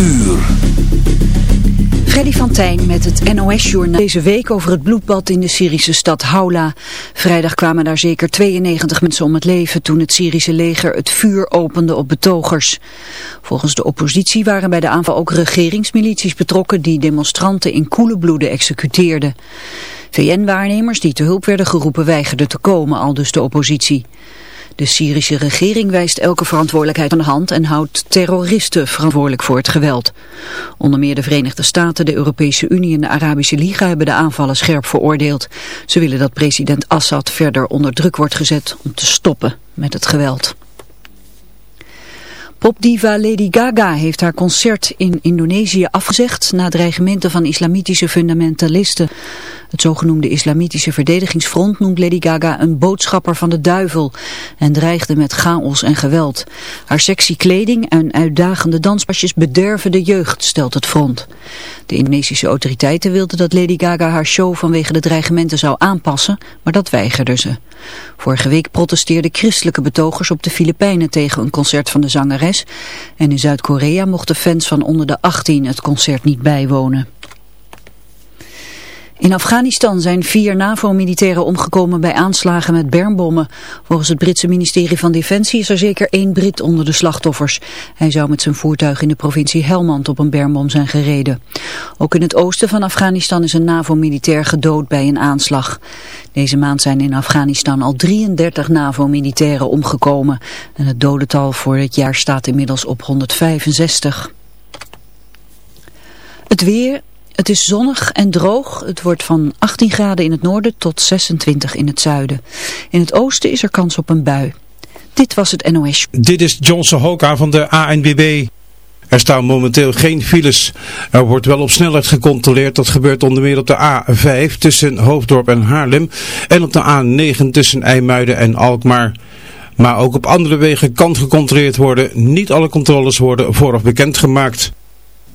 Uur. Freddy van Tijn met het NOS-journaal. Deze week over het bloedbad in de Syrische stad Haula. Vrijdag kwamen daar zeker 92 mensen om het leven toen het Syrische leger het vuur opende op betogers. Volgens de oppositie waren bij de aanval ook regeringsmilities betrokken die demonstranten in koele bloeden executeerden. VN-waarnemers die te hulp werden geroepen weigerden te komen, al dus de oppositie. De Syrische regering wijst elke verantwoordelijkheid aan de hand en houdt terroristen verantwoordelijk voor het geweld. Onder meer de Verenigde Staten, de Europese Unie en de Arabische Liga hebben de aanvallen scherp veroordeeld. Ze willen dat president Assad verder onder druk wordt gezet om te stoppen met het geweld. Popdiva Lady Gaga heeft haar concert in Indonesië afgezegd na dreigementen van islamitische fundamentalisten. Het zogenoemde Islamitische Verdedigingsfront noemt Lady Gaga een boodschapper van de duivel en dreigde met chaos en geweld. Haar sexy kleding en uitdagende danspasjes bederven de jeugd, stelt het front. De Indonesische autoriteiten wilden dat Lady Gaga haar show vanwege de dreigementen zou aanpassen, maar dat weigerden ze. Vorige week protesteerden christelijke betogers op de Filipijnen tegen een concert van de zangeres en in Zuid-Korea mochten fans van onder de 18 het concert niet bijwonen. In Afghanistan zijn vier NAVO-militairen omgekomen bij aanslagen met bermbommen. Volgens het Britse ministerie van Defensie is er zeker één Brit onder de slachtoffers. Hij zou met zijn voertuig in de provincie Helmand op een bermbom zijn gereden. Ook in het oosten van Afghanistan is een NAVO-militair gedood bij een aanslag. Deze maand zijn in Afghanistan al 33 NAVO-militairen omgekomen. En het dodental voor het jaar staat inmiddels op 165. Het weer, het is zonnig en droog. Het wordt van 18 graden in het noorden tot 26 in het zuiden. In het oosten is er kans op een bui. Dit was het NOS. Dit is Johnson Hoka van de ANWB. Er staan momenteel geen files. Er wordt wel op snelheid gecontroleerd. Dat gebeurt onder meer op de A5 tussen Hoofddorp en Haarlem. En op de A9 tussen IJmuiden en Alkmaar. Maar ook op andere wegen kan gecontroleerd worden. Niet alle controles worden vooraf bekendgemaakt.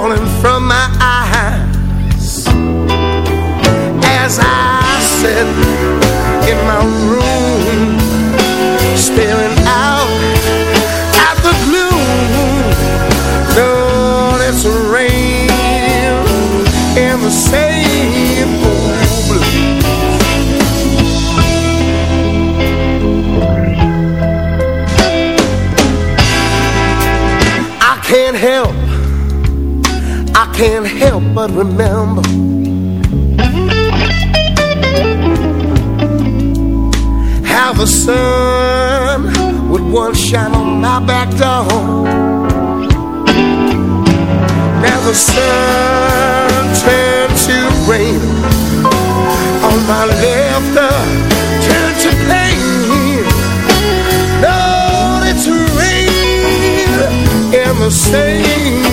Falling from my eyes. As I sit but remember how the sun would once shine on my back door. Now the sun turned to rain on my left, turned to pain. Lord, it's rain in the same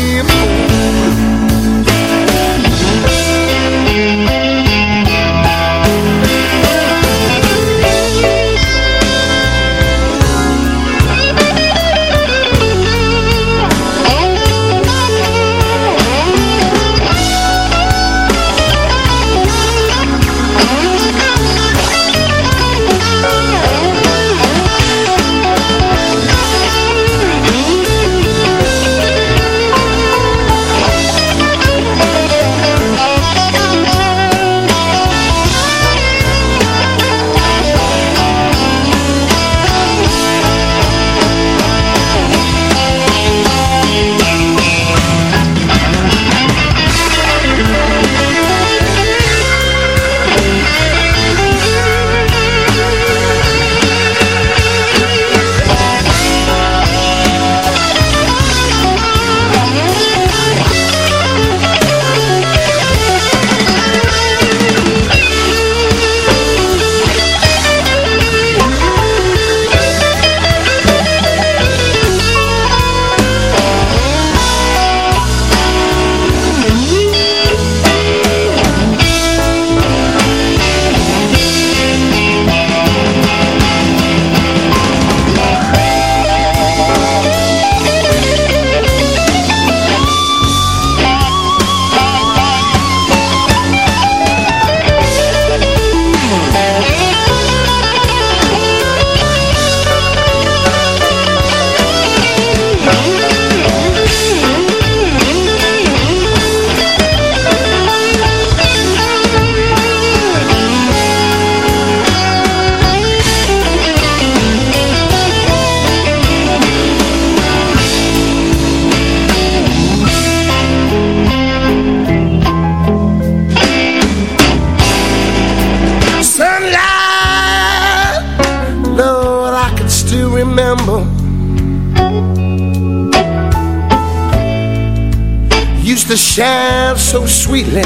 sweetly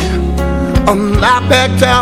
on my back down.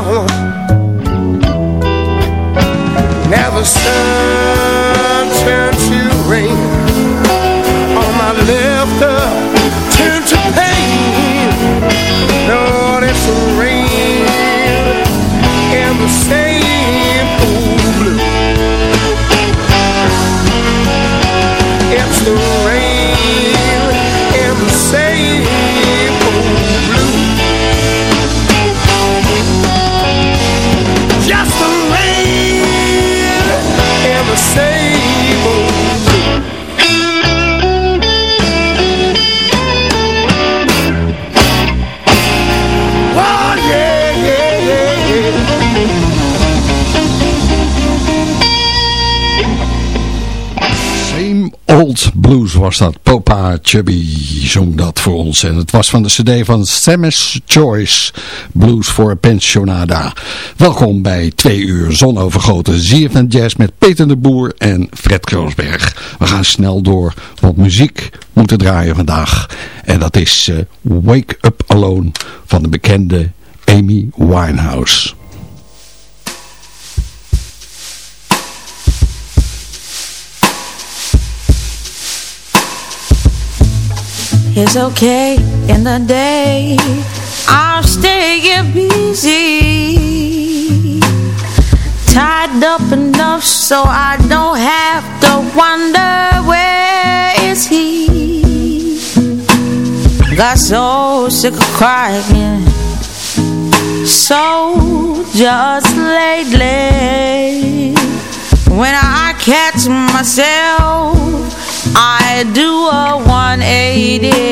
Blues was dat. Popa Chubby zong dat voor ons. En het was van de cd van Samus Choice. Blues voor Pensionada. Welkom bij twee uur zonovergoten ZFM Jazz met Peter de Boer en Fred Kroosberg. We gaan snel door, want muziek moet er draaien vandaag. En dat is eh, Wake Up Alone van de bekende Amy Winehouse. It's okay in the day. I'll stay busy. Tied up enough so I don't have to wonder where is he. Got so sick of crying So just lately When I catch myself I do a 180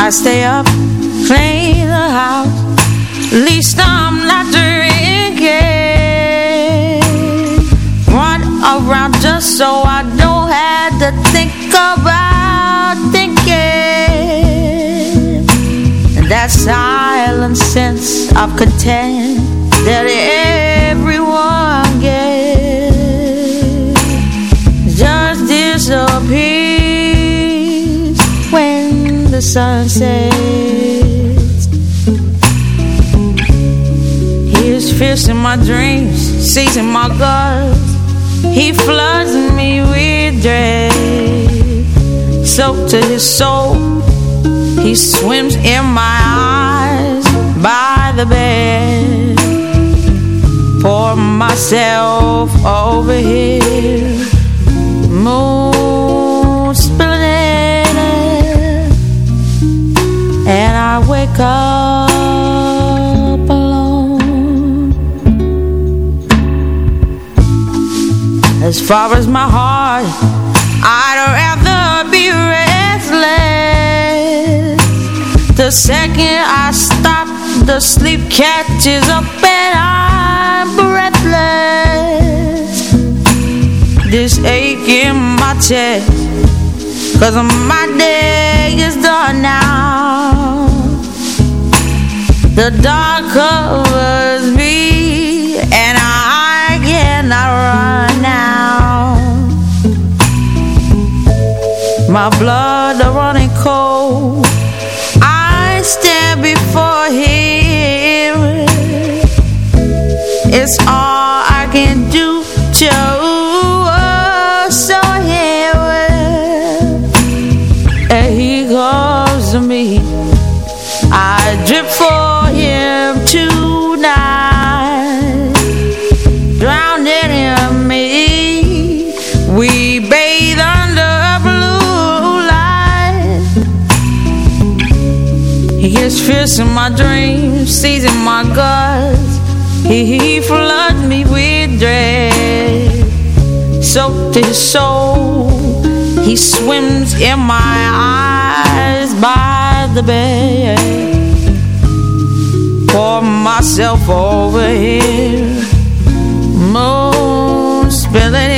I stay up, clean the house. At least I'm not drinking. Run around just so I don't have to think about thinking. And that silent sense of content That everyone When the sun sets Here's fierce in my dreams Seizing my guts. He floods me with dread. Soaked to his soul He swims in my eyes By the bed. Pour myself over here As far as my heart I'd rather be restless. The second I stop The sleep catches up and I'm breathless. This ache in my chest Cause my day is done now. The dark covers me My blood are running cold. I stand before him. It's all He gets fierce in my dreams Seizing my guts. He, floods me with dread. Soaked his soul. He swims in my eyes By the bed. Pour myself over here Moon spilling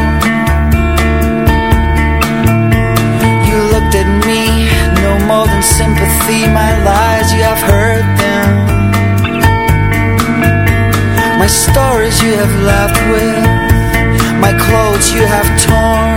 looked at me. No more than sympathy My lies, you have heard them. My stories you have laughed with My clothes you have torn.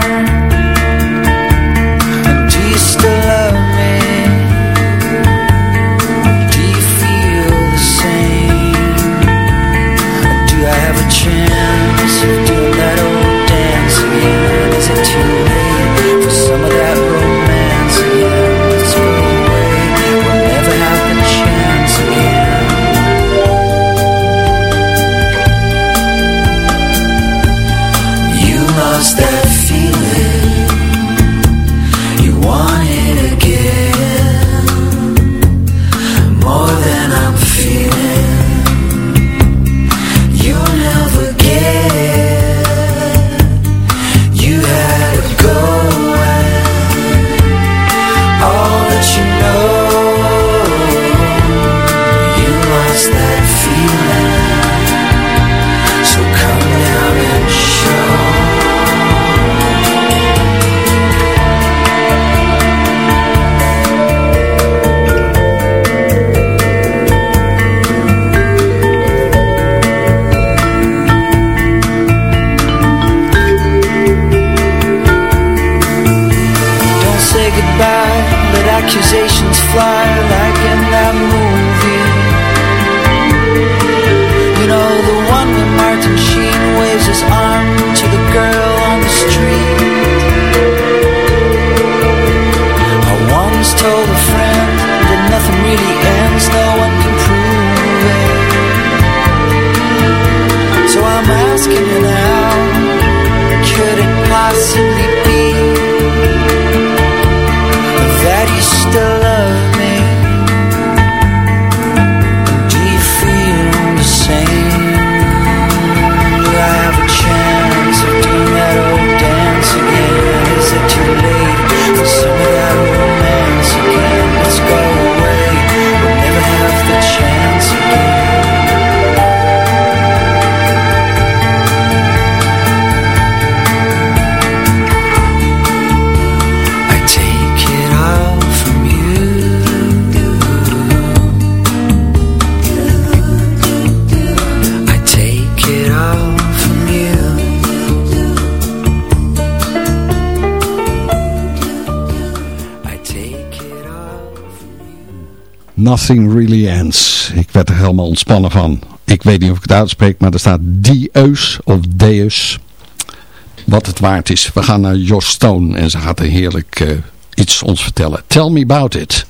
Nothing Really Ends. Ik werd er helemaal ontspannen van. Ik weet niet of ik het uitspreek, maar er staat Deus of Deus. Wat het waard is. We gaan naar Jos Stone en ze gaat er heerlijk eh, iets ons vertellen. Tell me about it.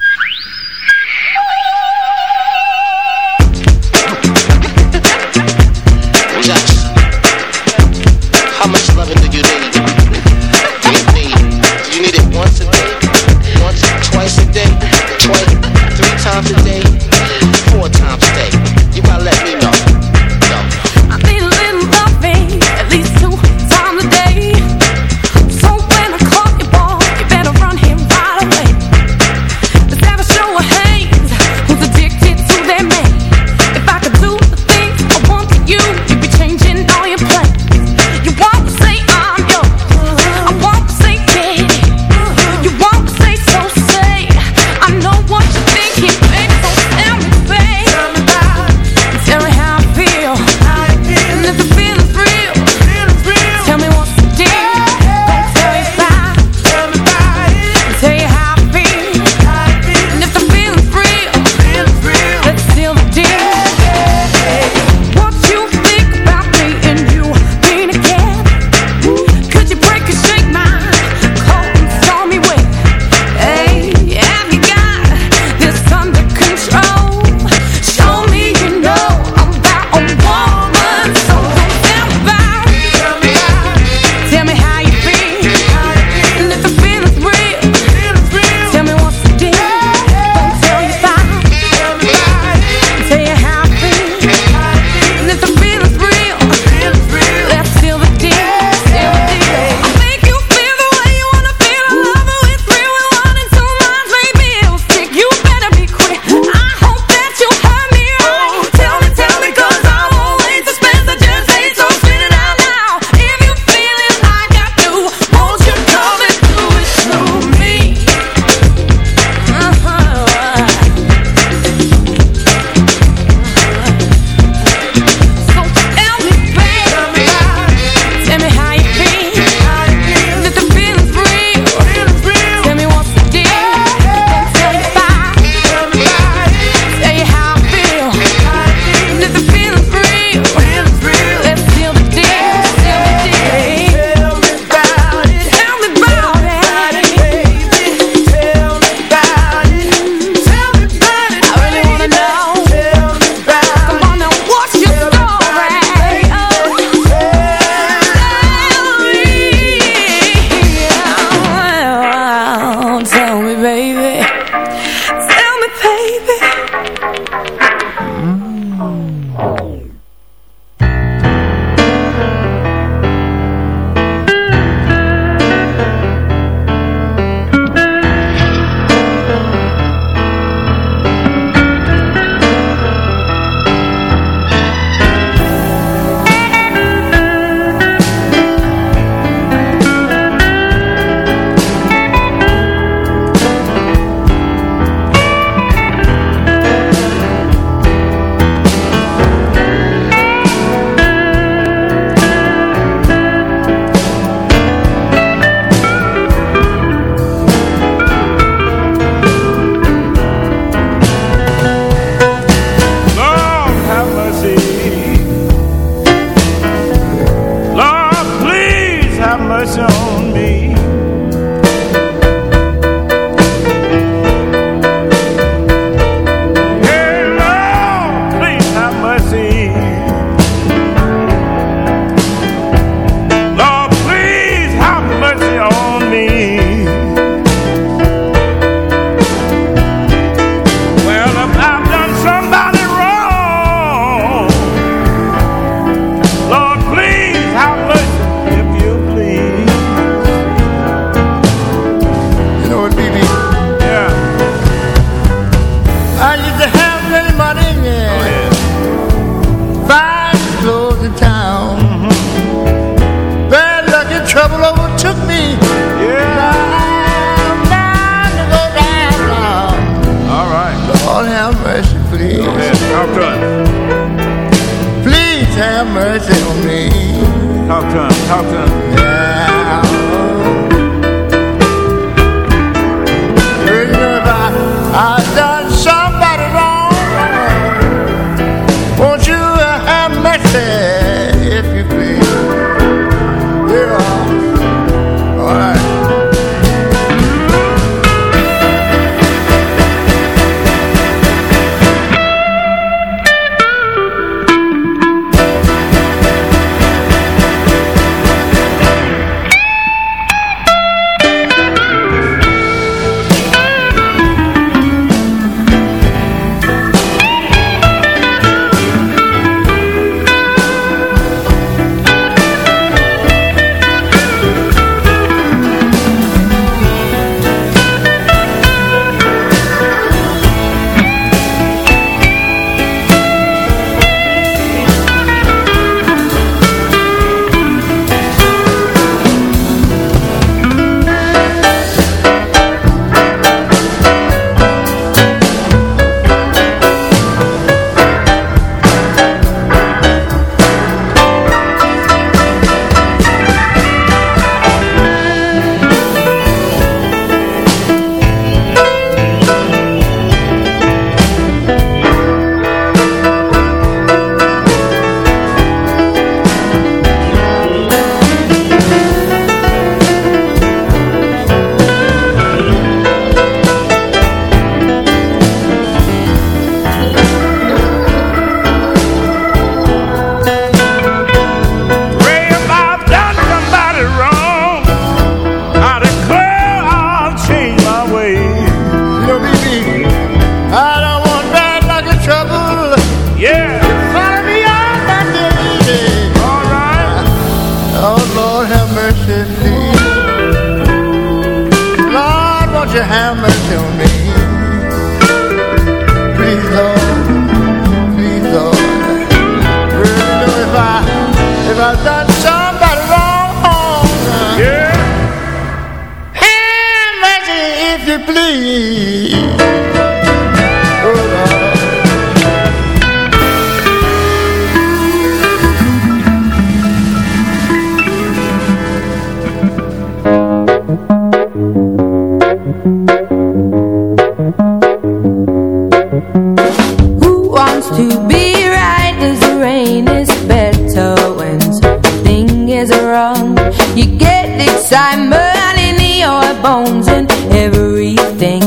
wants to be right the rain is better when something is wrong. You get excitement in your bones And everything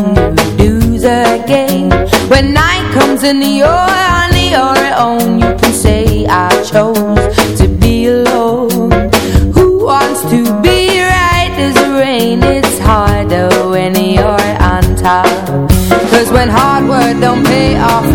you do's a game When night comes and you're on your own You can say I chose to be alone. Who wants to be right the rain is harder when you're on top? Cause when hard work don't pay off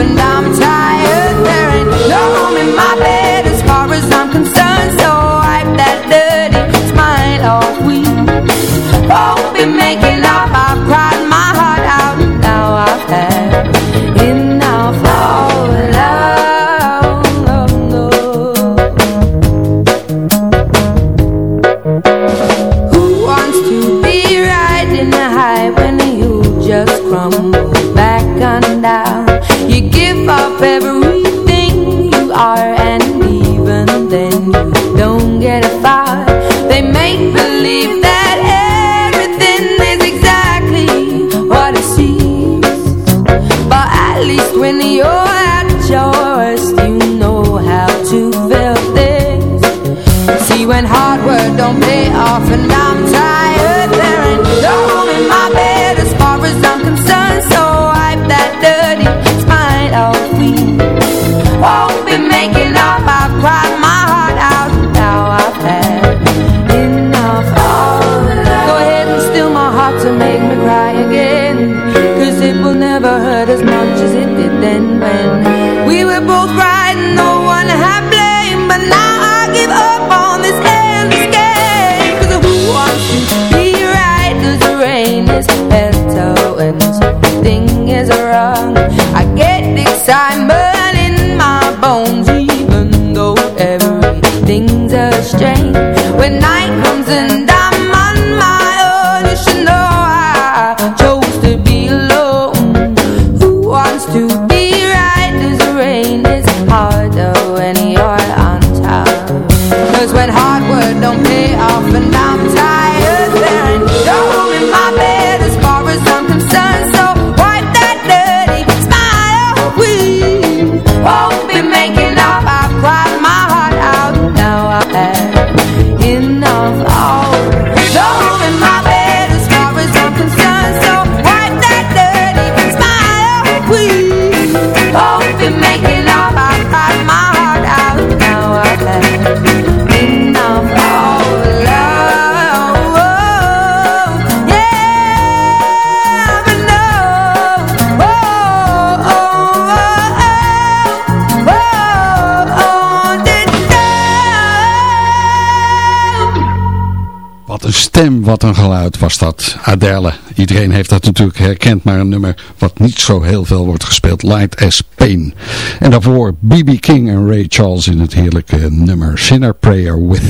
wat een geluid was dat. Adele. Iedereen heeft dat natuurlijk herkend, maar een nummer wat niet zo heel veel wordt gespeeld. Light as Pain. En daarvoor B.B. King en Ray Charles in het heerlijke nummer Sinner Prayer With.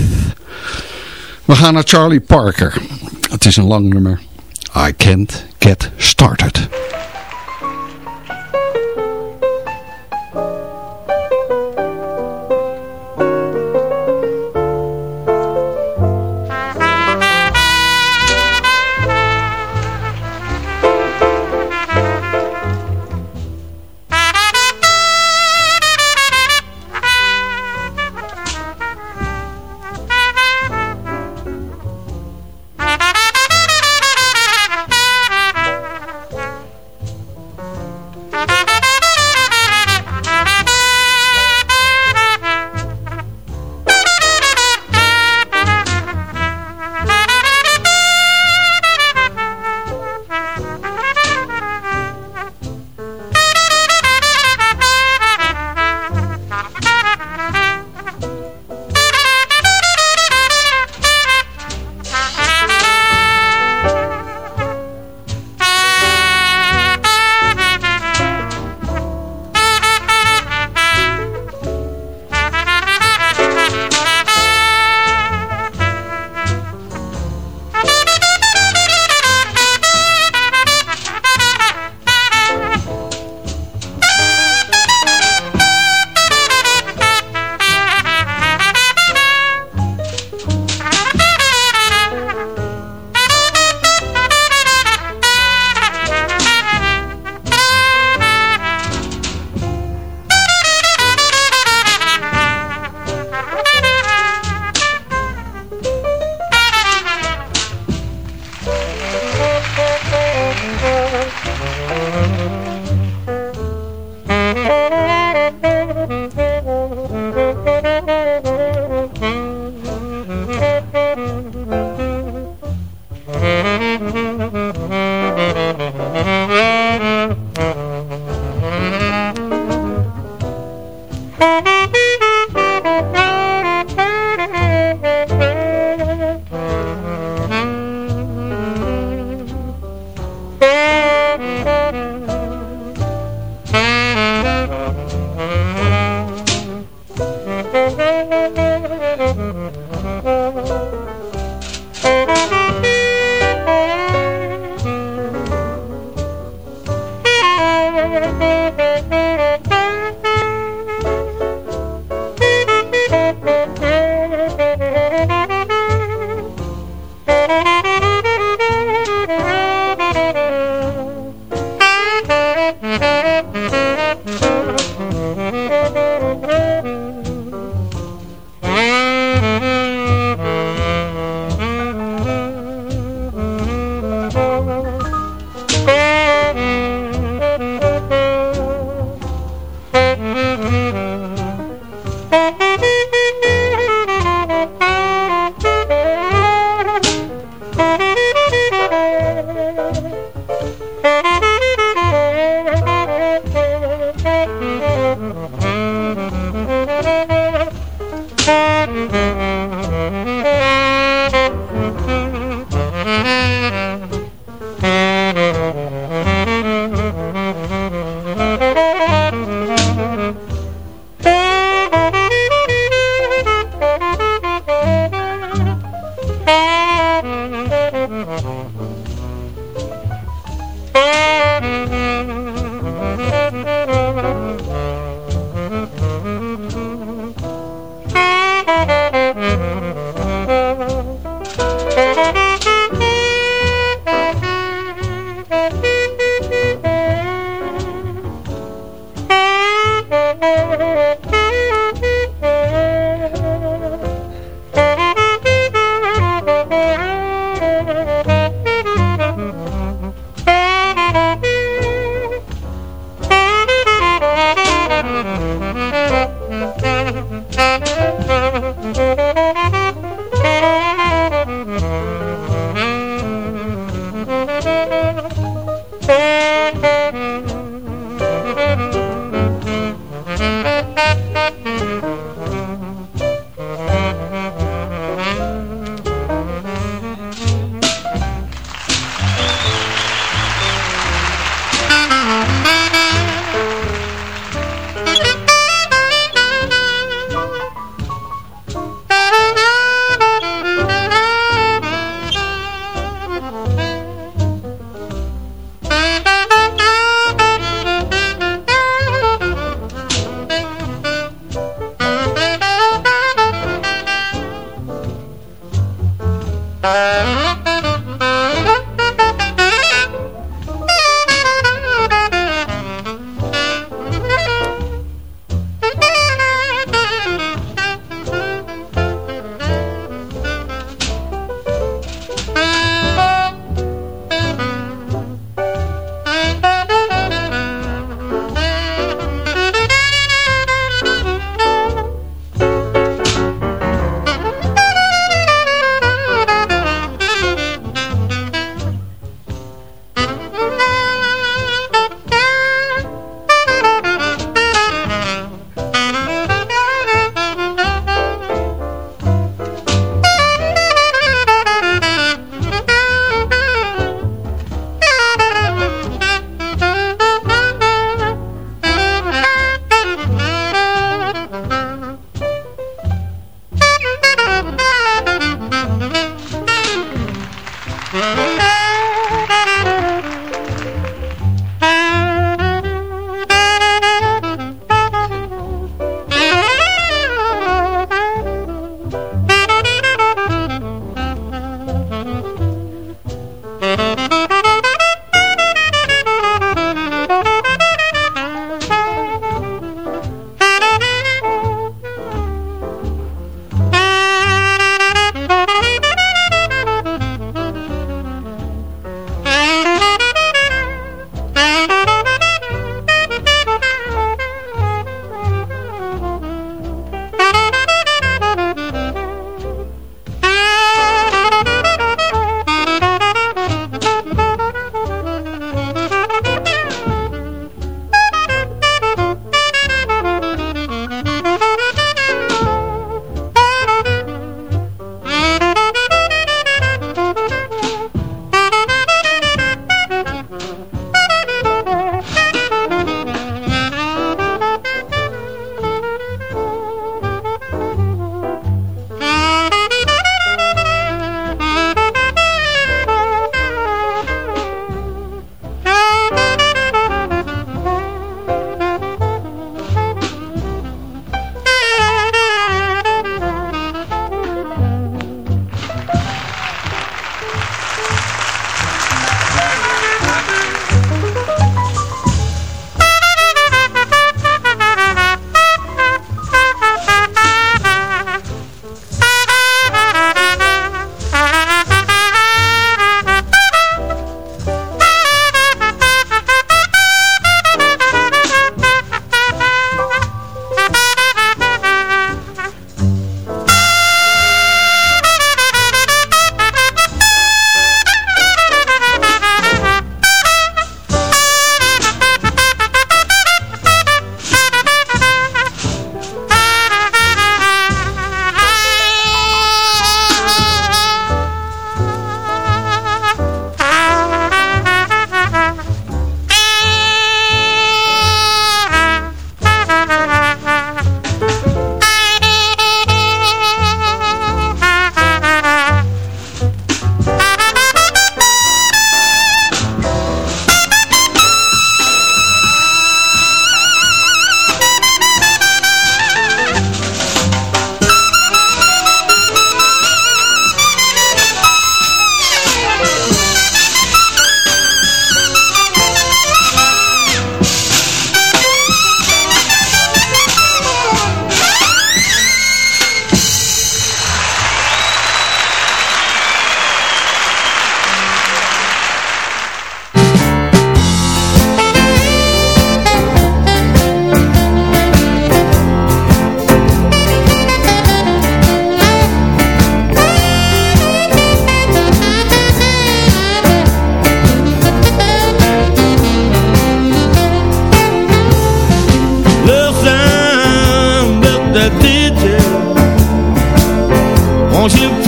We gaan naar Charlie Parker. Het is een lang nummer. I can't get started.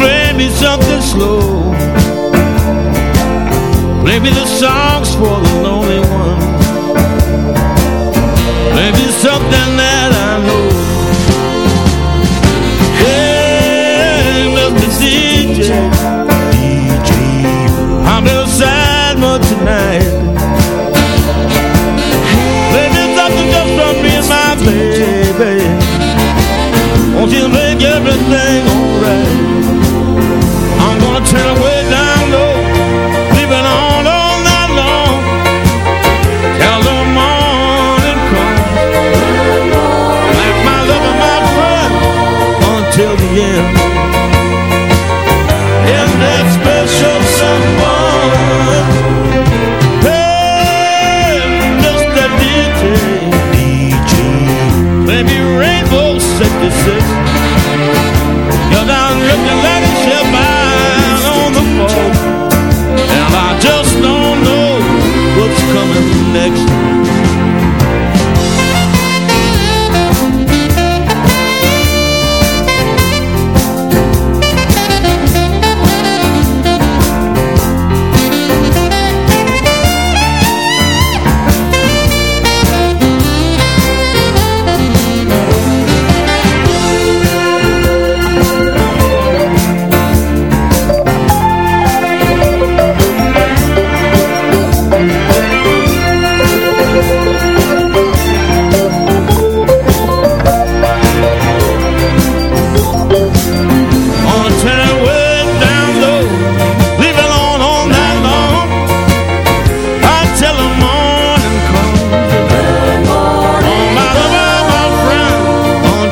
Play me something slow? Play me the songs for the lonely one. Play me something that I know. Hey, Mr. DJ, DJ, I'm real sad but tonight. Play me something just from me and my baby. Won't you make everything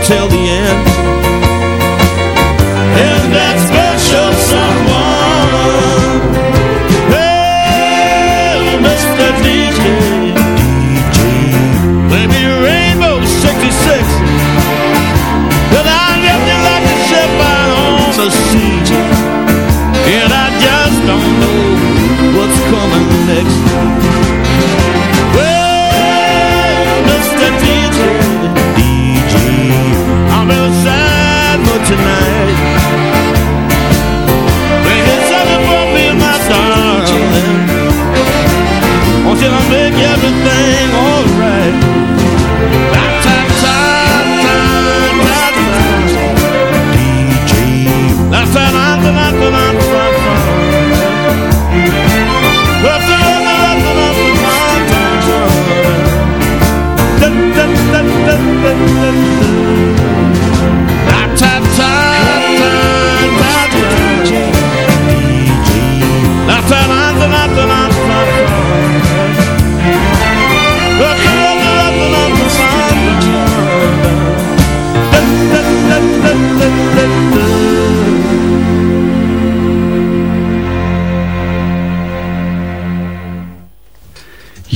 till the end.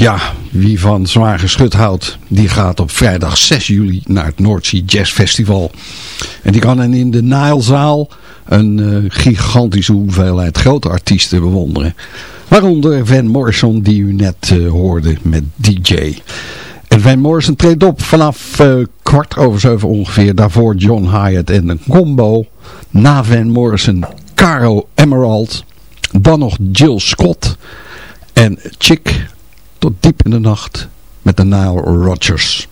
Ja, wie van zwaar geschut houdt, die gaat op vrijdag 6 juli naar het Noordzee Jazz Festival. En die kan in de Nilezaal een eh, gigantische hoeveelheid grote artiesten bewonderen. Waaronder Van Morrison, die u net eh, hoorde met DJ. En Van Morrison treedt op vanaf eh, kwart over zeven ongeveer. Daarvoor John Hyatt en een combo. Na Van Morrison, Caro Emerald. Dan nog Jill Scott. En Chick tot diep in de nacht met de Nile Rodgers.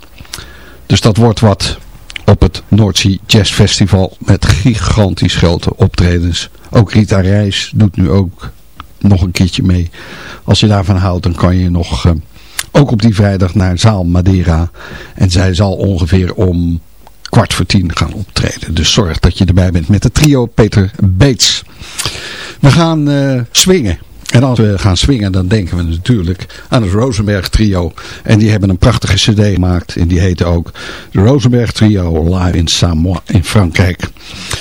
Dus dat wordt wat op het Noordzee Jazz Festival met gigantisch grote optredens. Ook Rita Reis doet nu ook nog een keertje mee. Als je daarvan houdt, dan kan je nog eh, ook op die vrijdag naar Zaal Madeira. En zij zal ongeveer om kwart voor tien gaan optreden. Dus zorg dat je erbij bent met het trio Peter Beets. We gaan eh swingen. En als we gaan swingen, dan denken we natuurlijk aan het Rosenberg Trio. En die hebben een prachtige cd gemaakt. En die heet ook de Rosenberg Trio Live in Samoa in Frankrijk.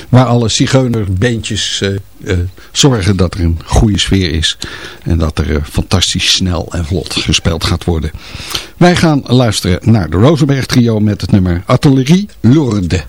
Waar alle zigeunerbeentjes eh, zorgen dat er een goede sfeer is. En dat er eh, fantastisch snel en vlot gespeeld gaat worden. Wij gaan luisteren naar de Rosenberg Trio met het nummer Atelier Lourdes.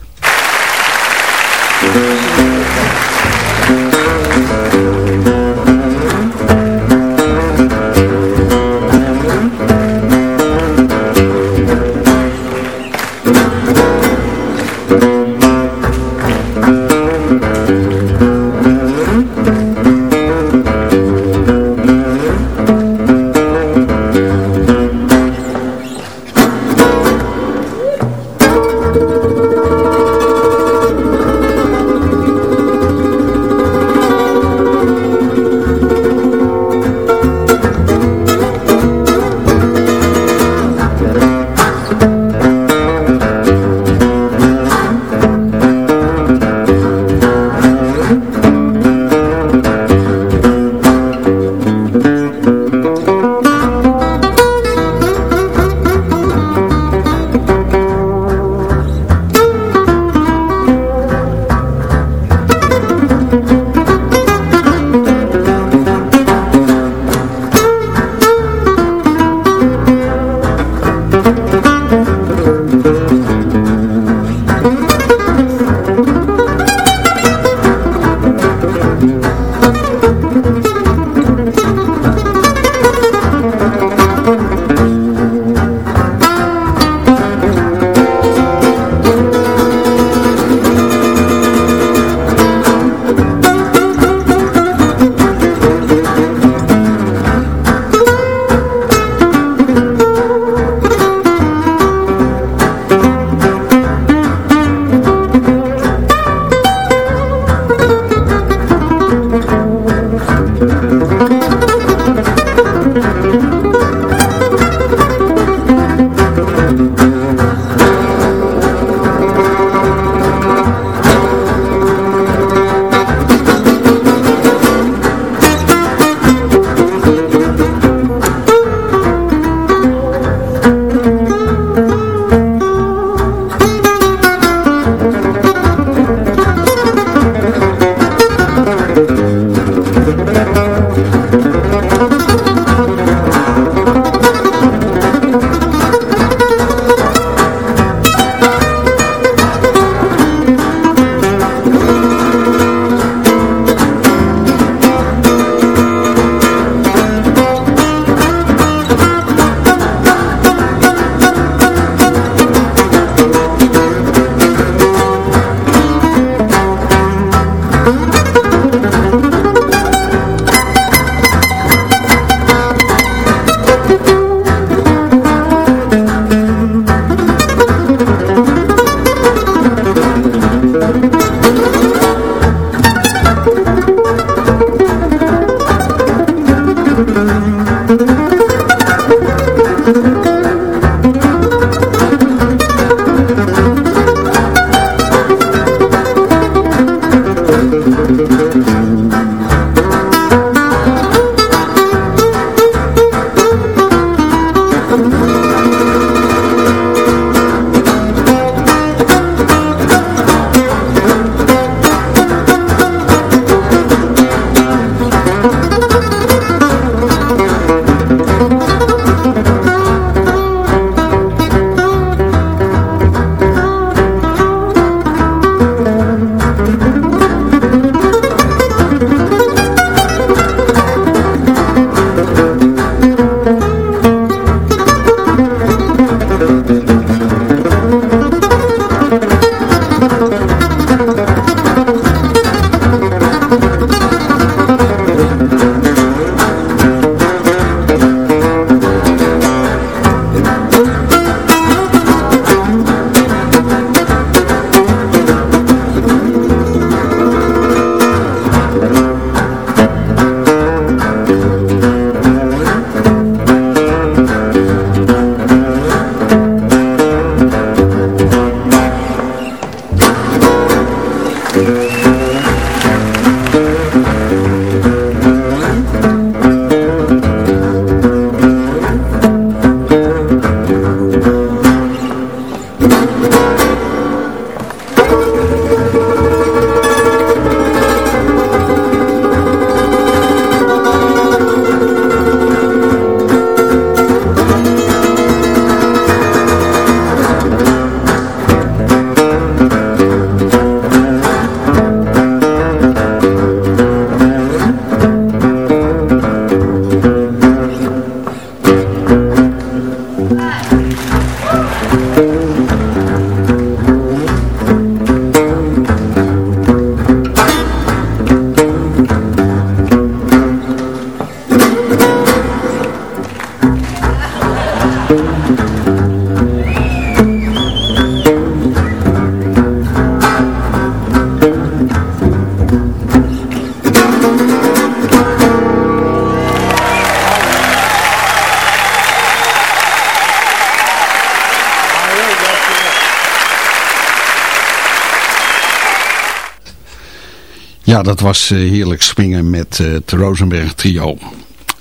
Ja, dat was uh, heerlijk springen met uh, het Rosenberg trio.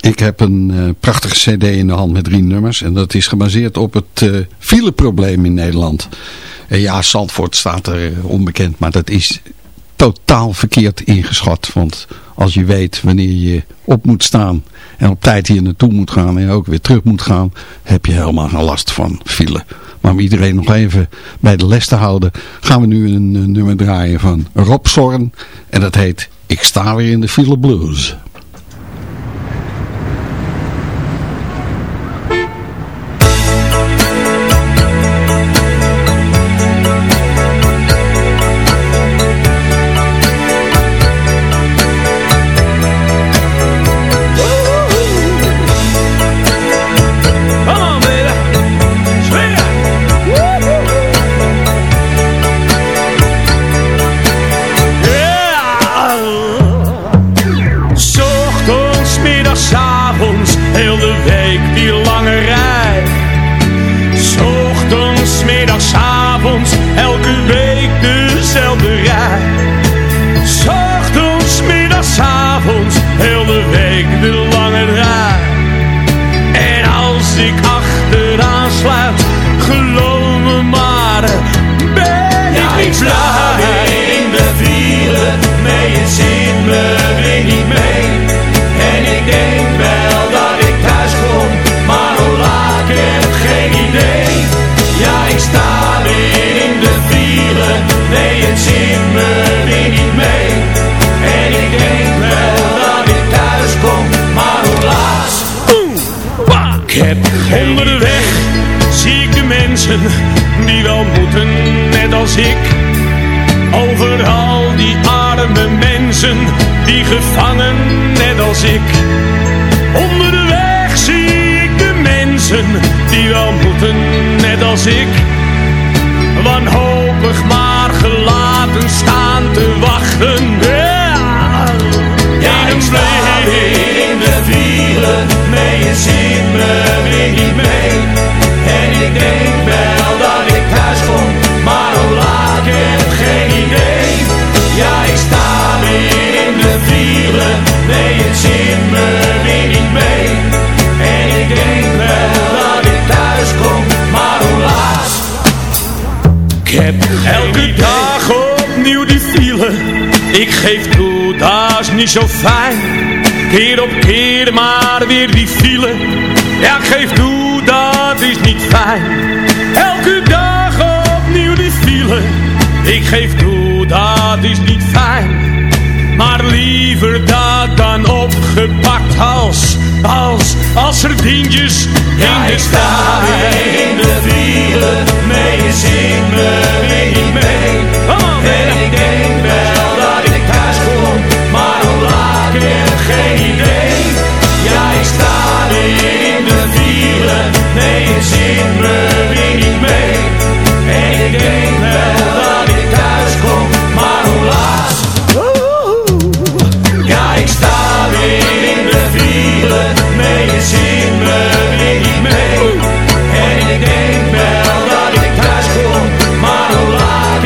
Ik heb een uh, prachtige cd in de hand met drie nummers. En dat is gebaseerd op het fileprobleem in Nederland. En ja, Zandvoort staat er onbekend. Maar dat is totaal verkeerd ingeschat. Want als je weet wanneer je op moet staan en op tijd hier naartoe moet gaan en ook weer terug moet gaan, heb je helemaal geen last van file. Maar om iedereen nog even bij de les te houden, gaan we nu een, een nummer draaien van Rob Zorn. En dat heet Ik sta weer in de file blues. Die wel moeten, net als ik. Overal die arme mensen, die gevangen, net als ik. Onder de weg zie ik de mensen, die wel moeten, net als ik. Wanhopig maar gelaten staan te wachten. Ja, Ja, ik in de wielen, nee je ziet me weer niet mee. En ik denk wel dat ik thuis kom, maar hoe laat heb geen idee. Ja, ik sta weer in de wielen, nee je ziet me weer niet mee. En ik denk wel dat ik thuis kom, maar hoe laat. Ik heb elke dag opnieuw die file. Ik geef toe, dat is niet zo fijn. Keer op keer maar weer die file. Ja, ik geef toe, dat is niet fijn. Elke dag opnieuw die file. Ik geef toe, dat is niet fijn. Maar liever dat dan opgepakt als, als, als sardientjes Ja, in ik de sta in de wielen, nee je me weer niet mee. En ik denk mee. En ik denk wel dat ik thuis kom, maar hoe laat? Ja, ik sta weer in de wielen, nee je me niet mee. En ik denk wel dat ik thuis kom, maar hoe laat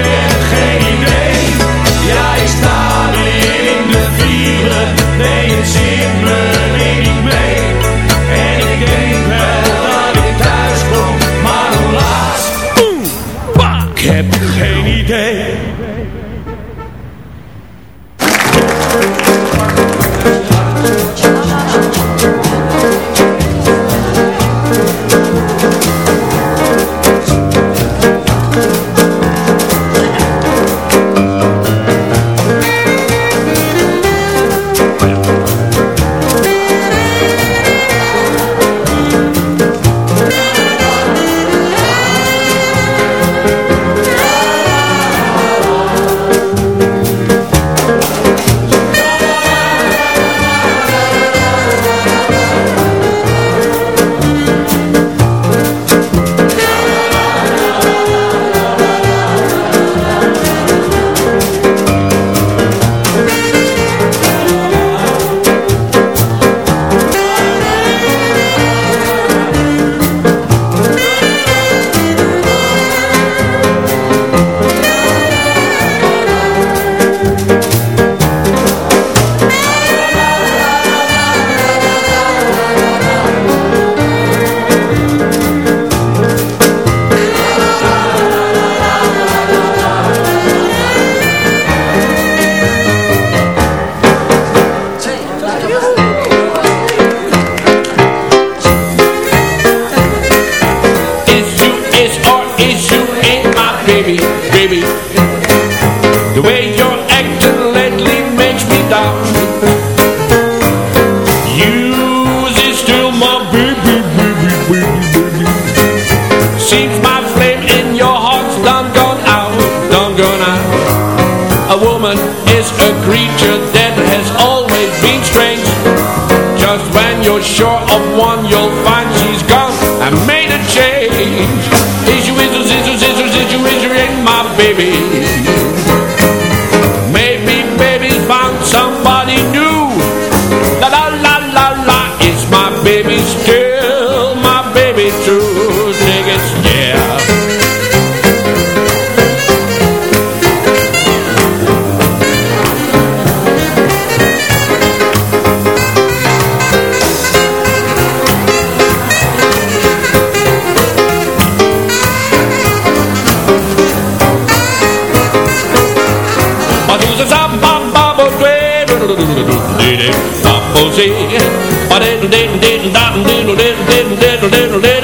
It's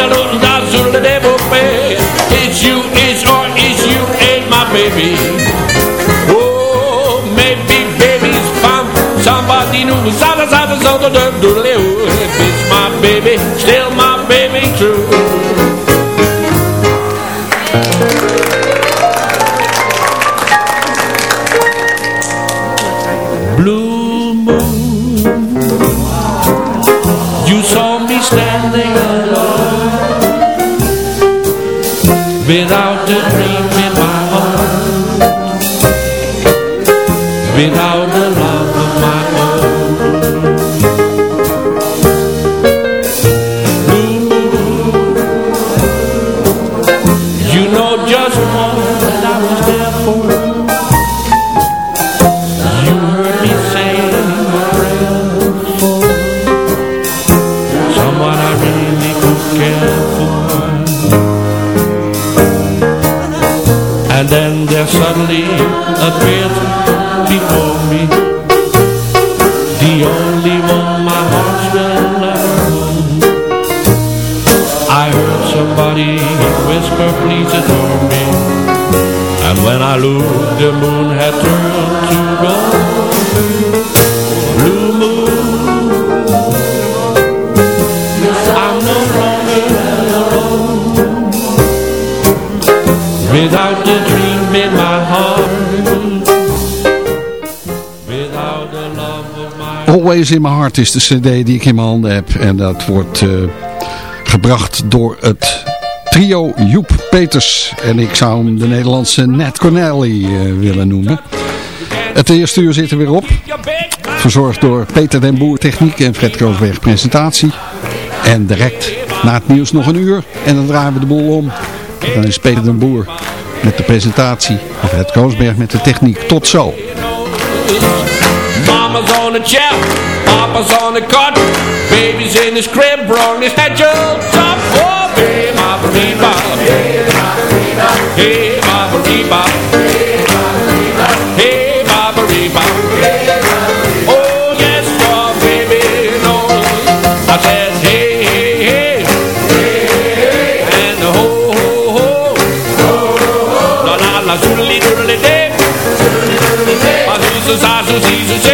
suddenly appeared before me the only one my heart will ever own. I heard somebody whisper, please adore me. And when I looked, the moon had turned to gold. Always in My Heart is de cd die ik in mijn handen heb. En dat wordt eh, gebracht door het trio Joep Peters. En ik zou hem de Nederlandse Nat Cornelli eh, willen noemen. Het eerste uur zit er weer op. Verzorgd door Peter den Boer Techniek en Fred Kroosberg Presentatie. En direct na het nieuws nog een uur. En dan draaien we de boel om. Dan is Peter den Boer met de presentatie. En Fred Kroosberg met de techniek. Tot zo. On the chair, Papa's on the cot, baby's in his crib, brownies that jumps up. Oh, hey, Mama hey, Mama Reba, hey, Mama Reba. Oh, yes, your baby knows. I said, hey, hey, hey, and ho, ho, ho, la la la, zoodly doodly day. I who's a size,